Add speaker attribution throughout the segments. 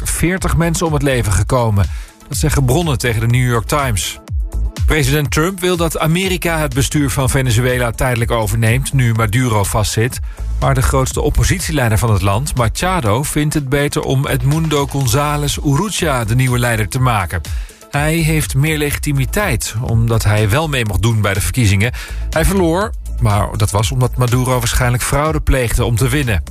Speaker 1: ongeluk 40 mensen om het leven gekomen. Dat zeggen bronnen tegen de New York Times. President Trump wil dat Amerika het bestuur van Venezuela tijdelijk overneemt... nu Maduro vastzit. Maar de grootste oppositieleider van het land, Machado... vindt het beter om Edmundo González Urrutia de nieuwe leider te maken. Hij heeft meer legitimiteit, omdat hij wel mee mocht doen bij de verkiezingen. Hij verloor, maar dat was omdat Maduro waarschijnlijk fraude pleegde om te winnen.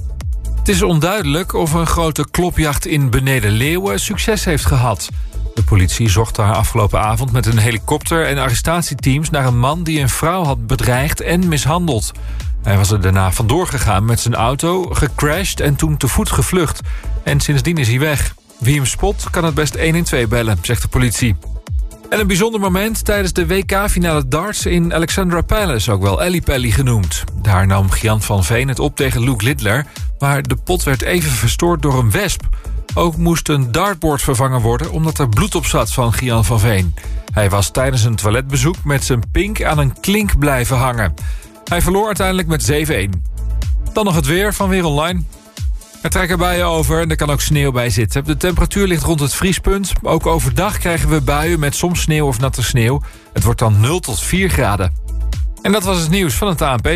Speaker 1: Het is onduidelijk of een grote klopjacht in Beneden Leeuwen succes heeft gehad. De politie zocht daar afgelopen avond met een helikopter en arrestatieteams... naar een man die een vrouw had bedreigd en mishandeld. Hij was er daarna vandoor gegaan met zijn auto, gecrashed en toen te voet gevlucht. En sindsdien is hij weg. Wie hem spot kan het best 112 bellen, zegt de politie. En een bijzonder moment tijdens de WK-finale darts in Alexandra Palace, ook wel Ellie Pelly genoemd. Daar nam Gian van Veen het op tegen Luke Littler, maar de pot werd even verstoord door een wesp. Ook moest een dartboard vervangen worden omdat er bloed op zat van Gian van Veen. Hij was tijdens een toiletbezoek met zijn pink aan een klink blijven hangen. Hij verloor uiteindelijk met 7-1. Dan nog het weer van Weer Online. Er trekken buien over en er kan ook sneeuw bij zitten. De temperatuur ligt rond het vriespunt. Ook overdag krijgen we buien met soms sneeuw of natte sneeuw. Het wordt dan 0 tot 4 graden. En dat was het nieuws van het ANP.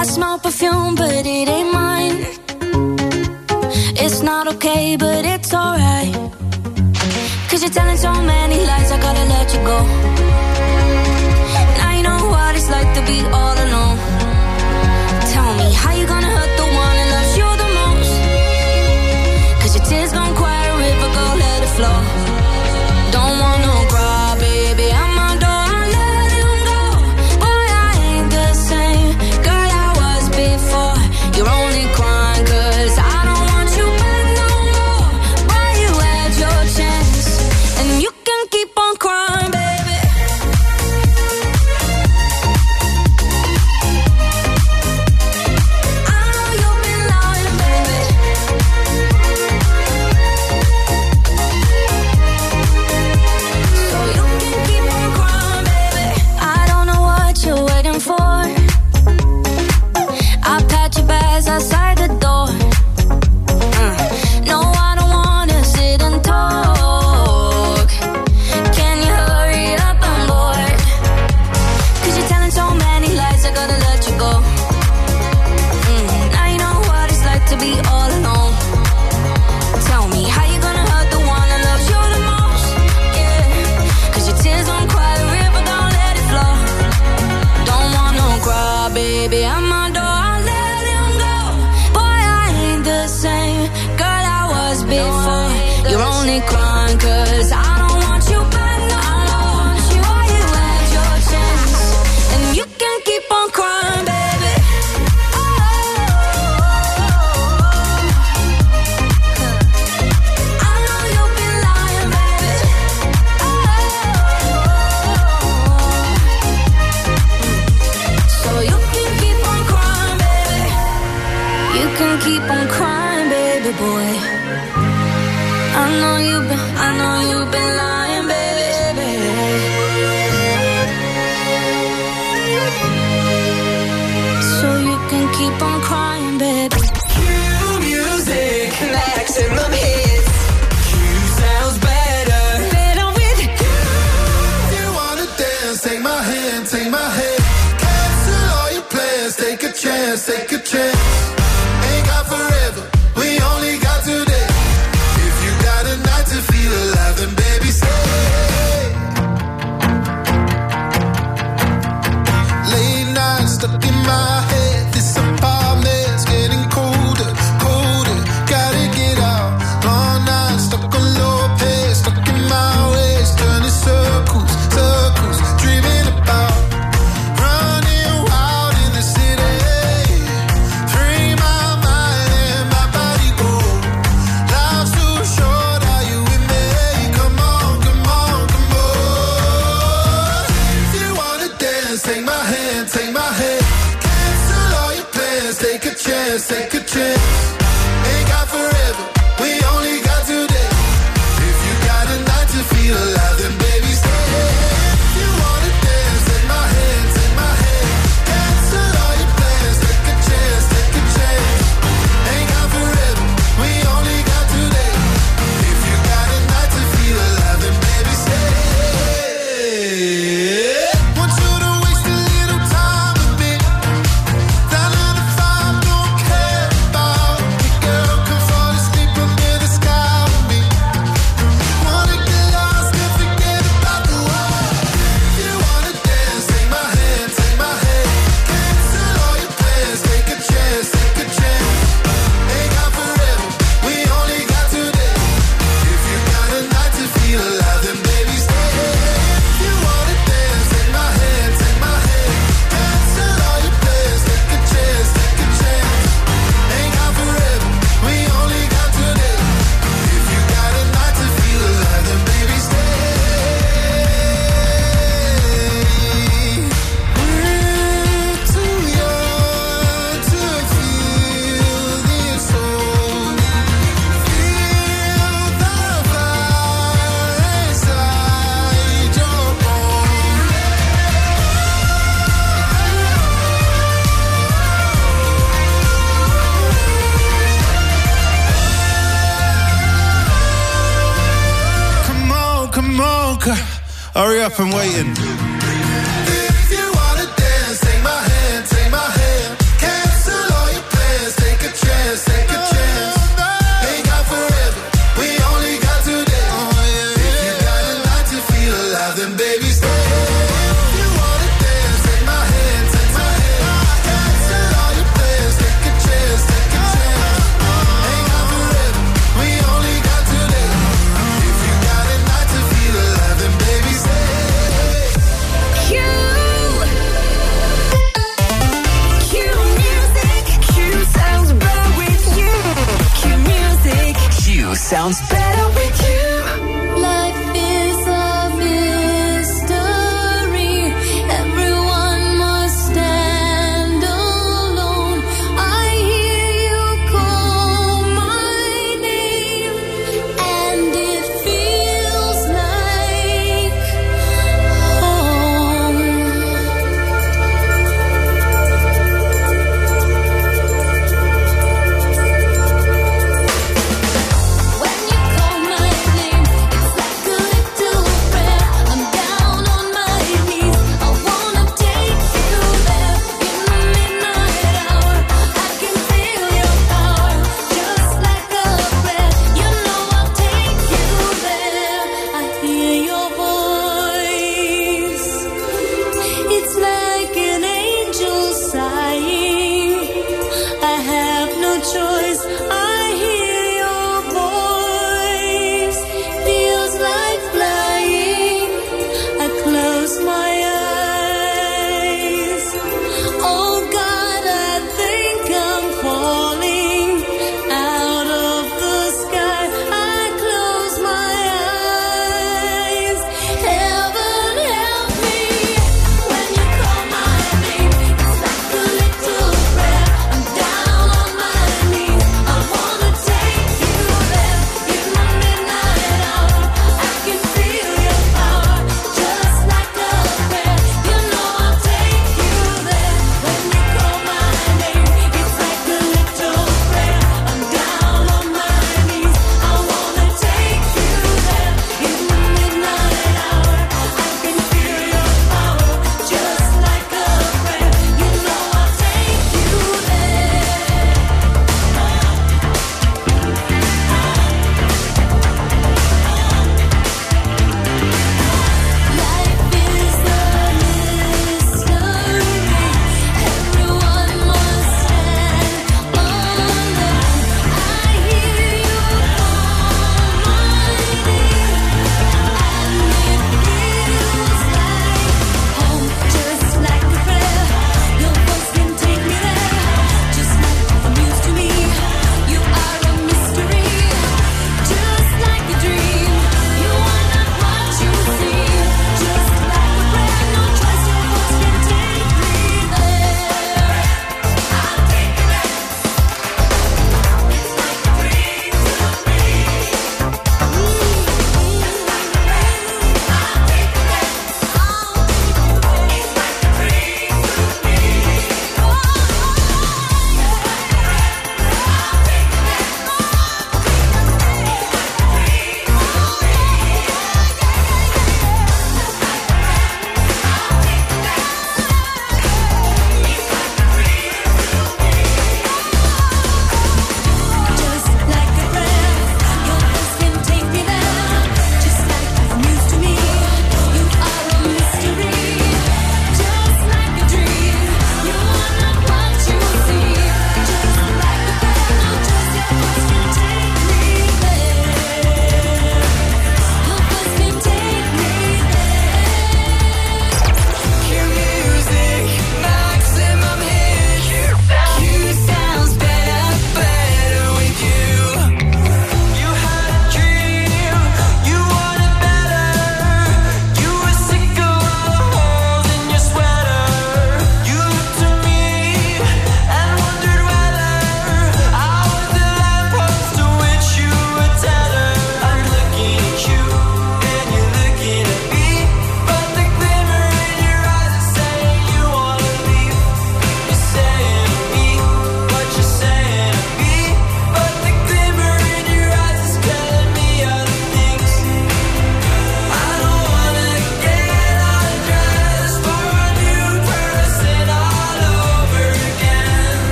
Speaker 2: I smell perfume, but it ain't mine. It's not okay, but it's alright. Cause you're telling so many lies, I gotta let you go. Now you know what it's like to be all alone. Tell me, how you gonna hurt the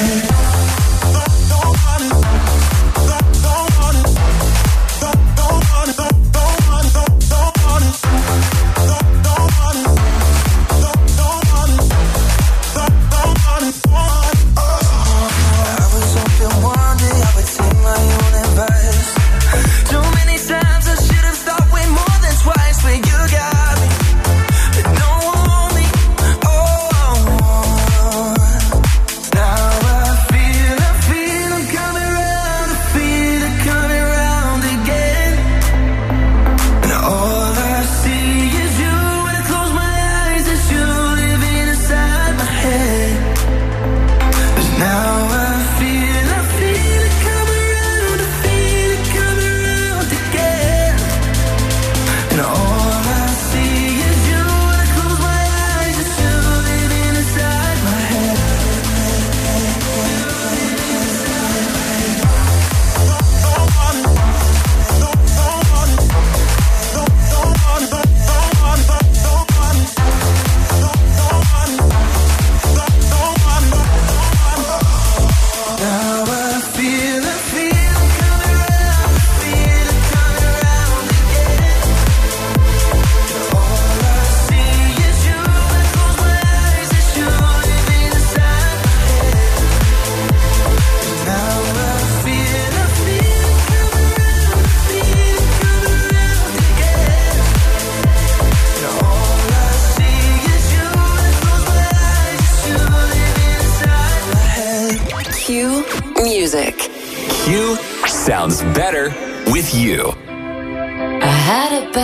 Speaker 3: Yeah.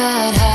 Speaker 4: Had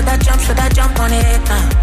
Speaker 4: Should I jump? Should I jump? On it? Uh,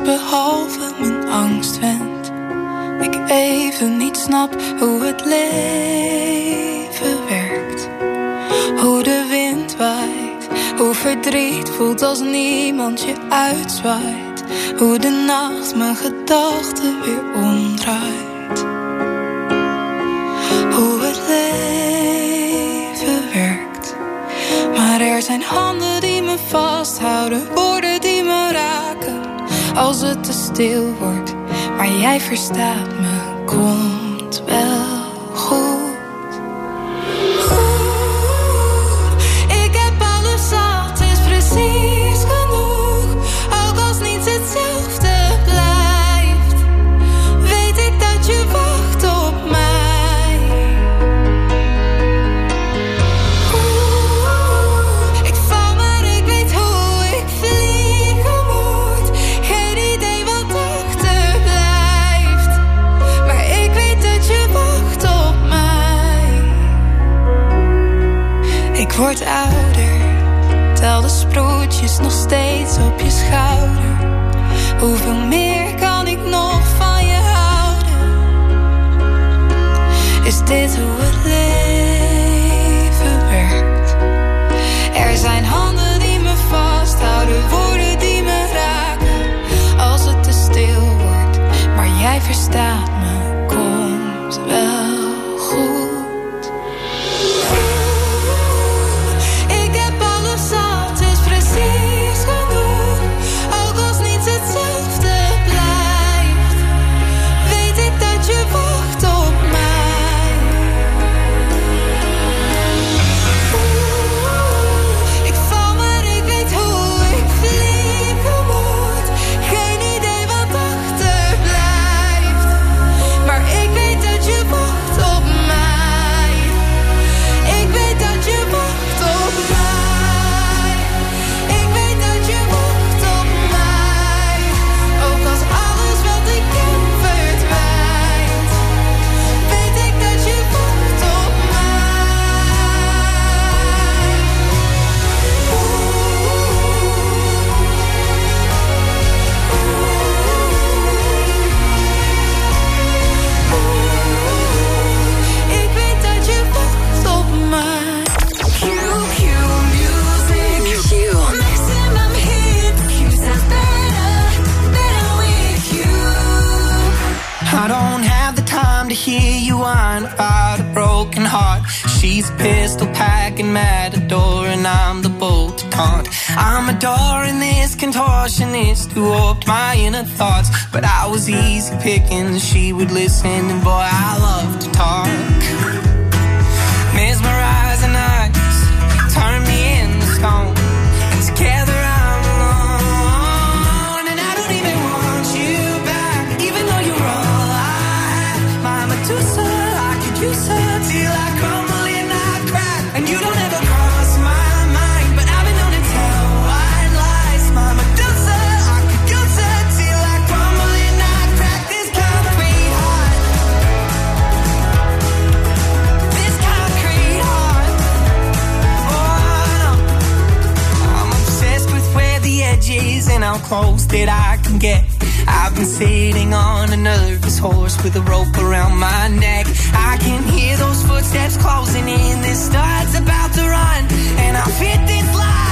Speaker 5: behalve mijn angst wend. Ik even niet snap hoe het leven werkt. Hoe de wind waait, hoe verdriet voelt als niemand je uitzwaait. Hoe de nacht mijn gedachten weer omdraait. Hoe het leven werkt. Maar er zijn handen die me vasthouden, woorden die me raken als het te stil wordt. Maar jij verstaat me,
Speaker 6: kom. to hear you whine about a broken heart. She's pistol packing matador, and I'm the bolt to taunt. I'm adoring this contortionist who warped my inner thoughts. But I was easy picking, she would listen, and boy, I love to talk. how close that I can get. I've been sitting on a nervous horse with a rope around my neck. I can hear those footsteps closing in. This starts about to run, and I fit this line.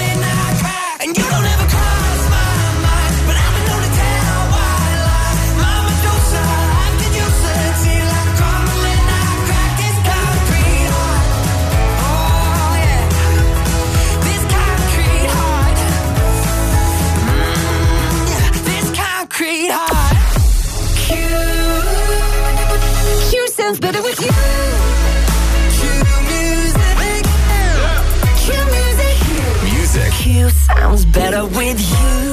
Speaker 4: with you.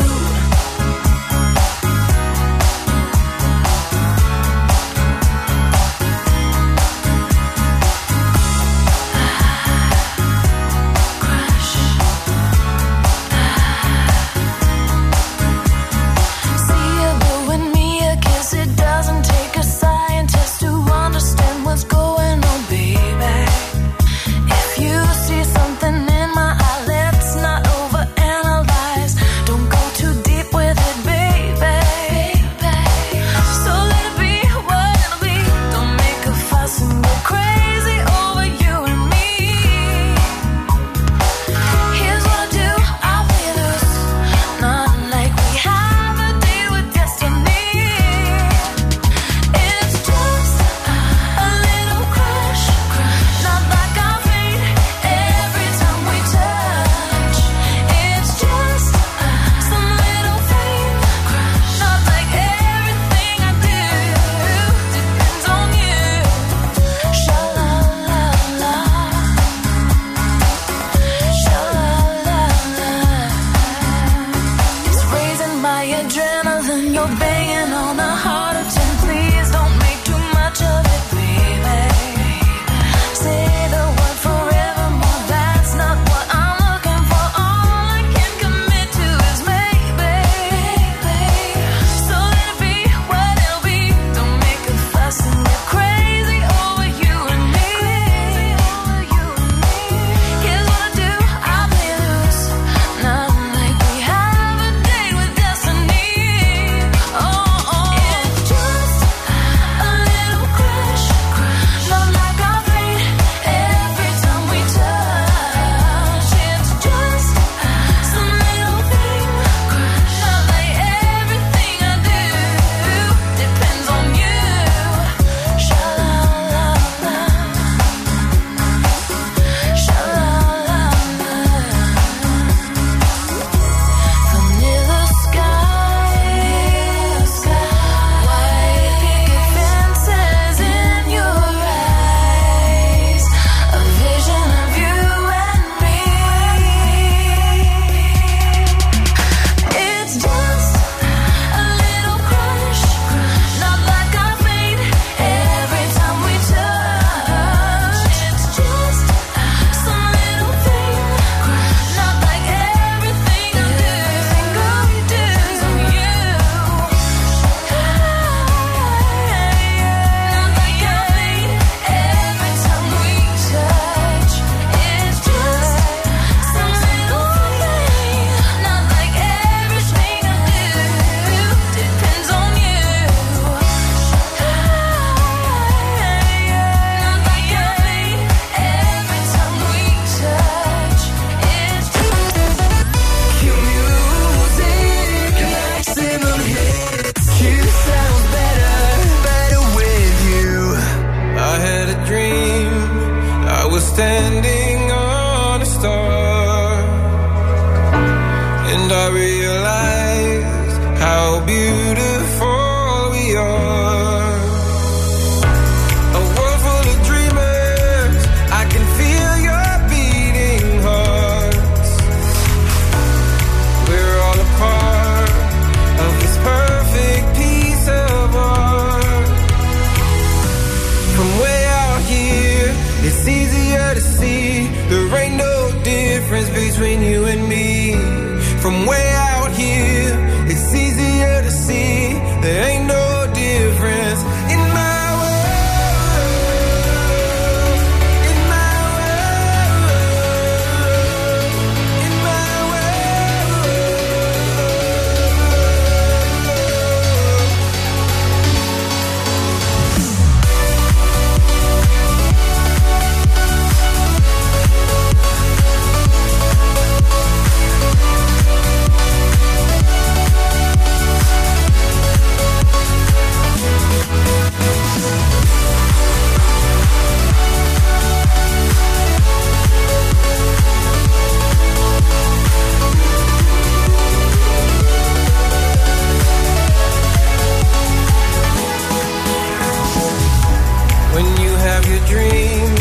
Speaker 7: when you have your dream,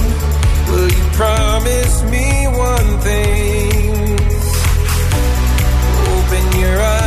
Speaker 7: will you promise me one thing? Open your eyes.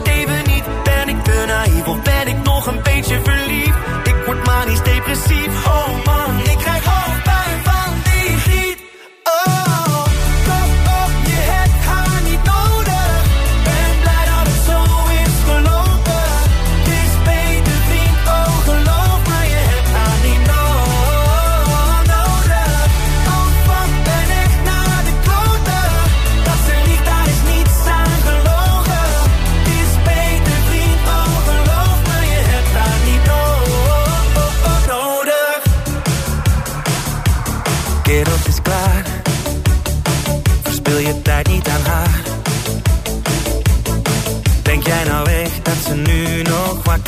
Speaker 5: of ben ik nog een beetje verliefd? Ik word maar niet depressief, oh,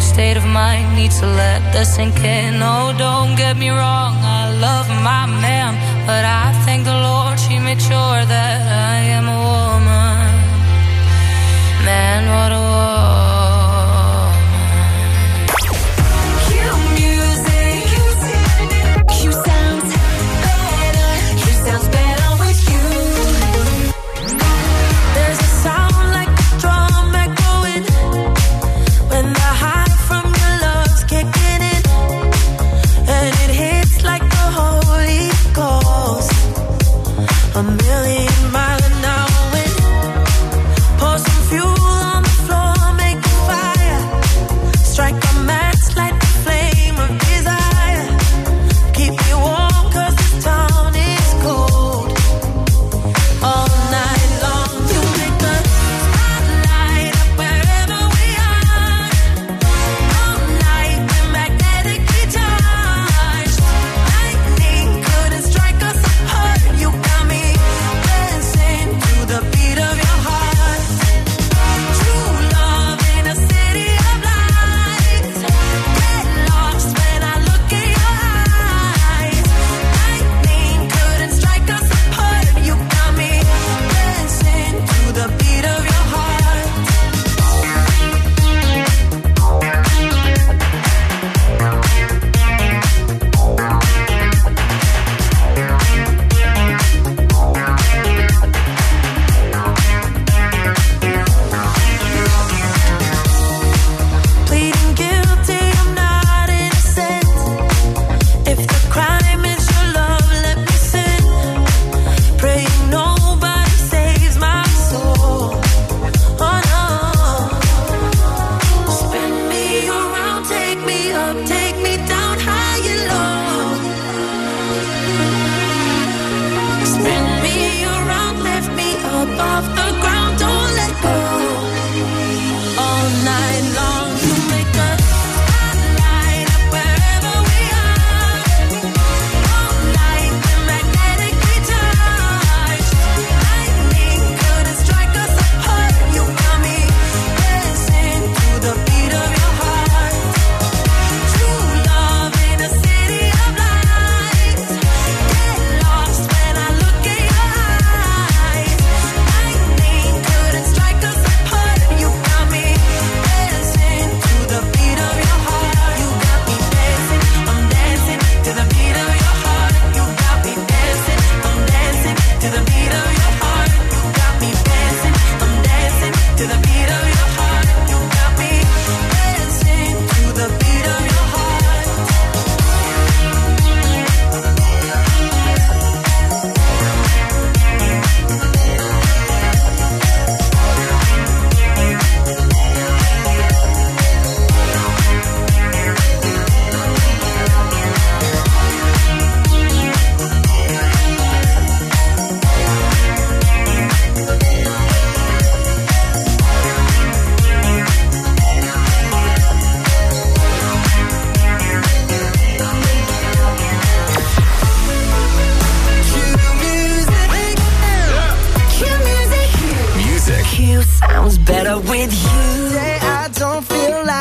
Speaker 4: state of mind. Need to let this sink in. Oh, don't get me wrong, I love my man, but I thank the Lord she made sure that I am a woman. Man, what a woman.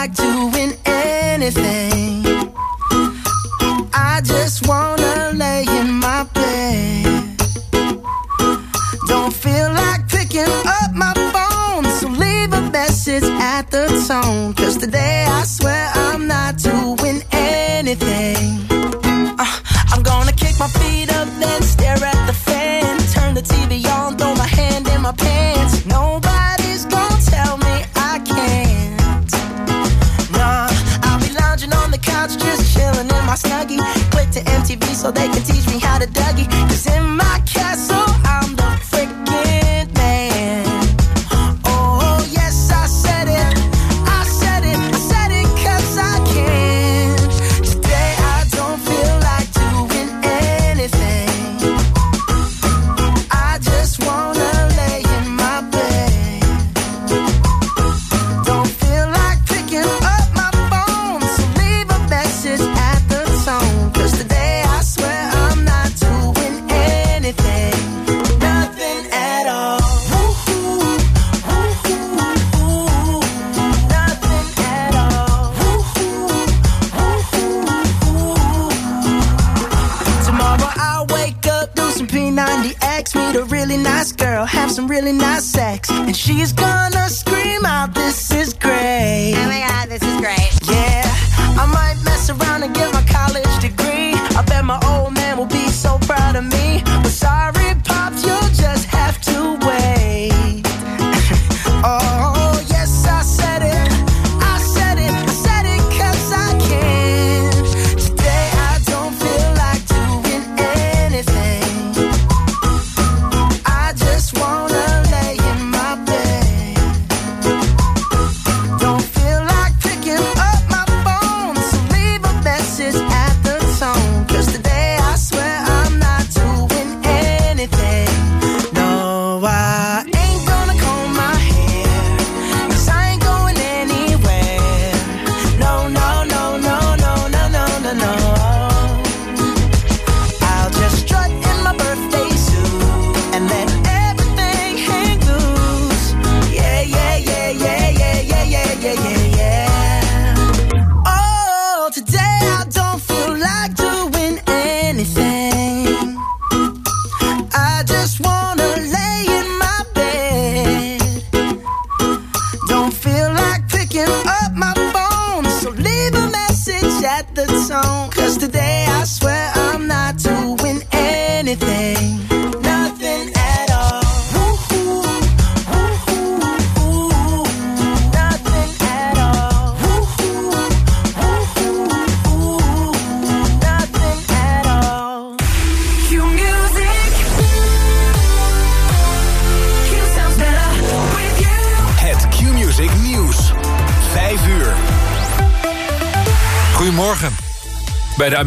Speaker 8: like doing anything.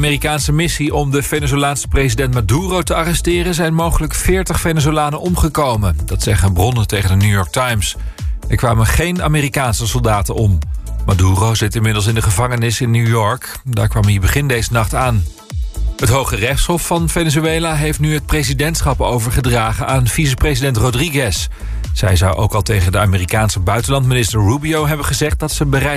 Speaker 1: Amerikaanse missie om de Venezolaanse president Maduro te arresteren... zijn mogelijk 40 Venezolanen omgekomen. Dat zeggen bronnen tegen de New York Times. Er kwamen geen Amerikaanse soldaten om. Maduro zit inmiddels in de gevangenis in New York. Daar kwam hij begin deze nacht aan. Het Hoge Rechtshof van Venezuela heeft nu het presidentschap overgedragen aan vicepresident Rodriguez. Zij zou ook al tegen de Amerikaanse buitenlandminister Rubio hebben gezegd dat ze bereid